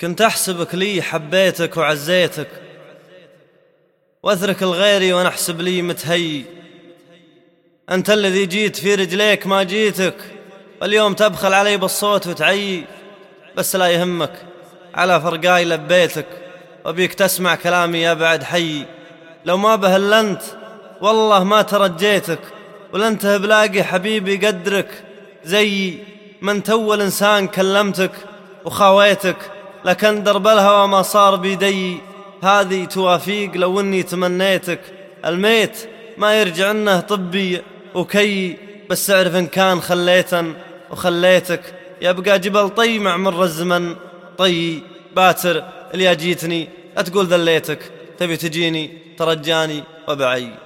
كنت أحسبك لي حبيتك وعزيتك. وأترك الغيري وأنا أحسب لي متهي. أنت الذي جيت في رجليك ما جيتك. واليوم تبخل علي بالصوت وتعي. بس لا يهمك على فرقاي لبيتك. وبيك تسمع كلامي يا بعد حي. لو ما بهلنت والله ما ترجيتك. ولنت بلاقي حبيبي قدرك. زي من تول إنسان كلمتك وخاويتك. لكن درب الهوى ما صار بيدي. هذه توافيق لو اني تمنيتك. الميت ما يرجع انه طبي وكي. بس اعرف ان كان خليتا وخليتك. يبقى جبل طي مع مر الزمن. طي باتر اللي جيتني لا تقول ذليتك. تبي تجيني ترجاني وبعي.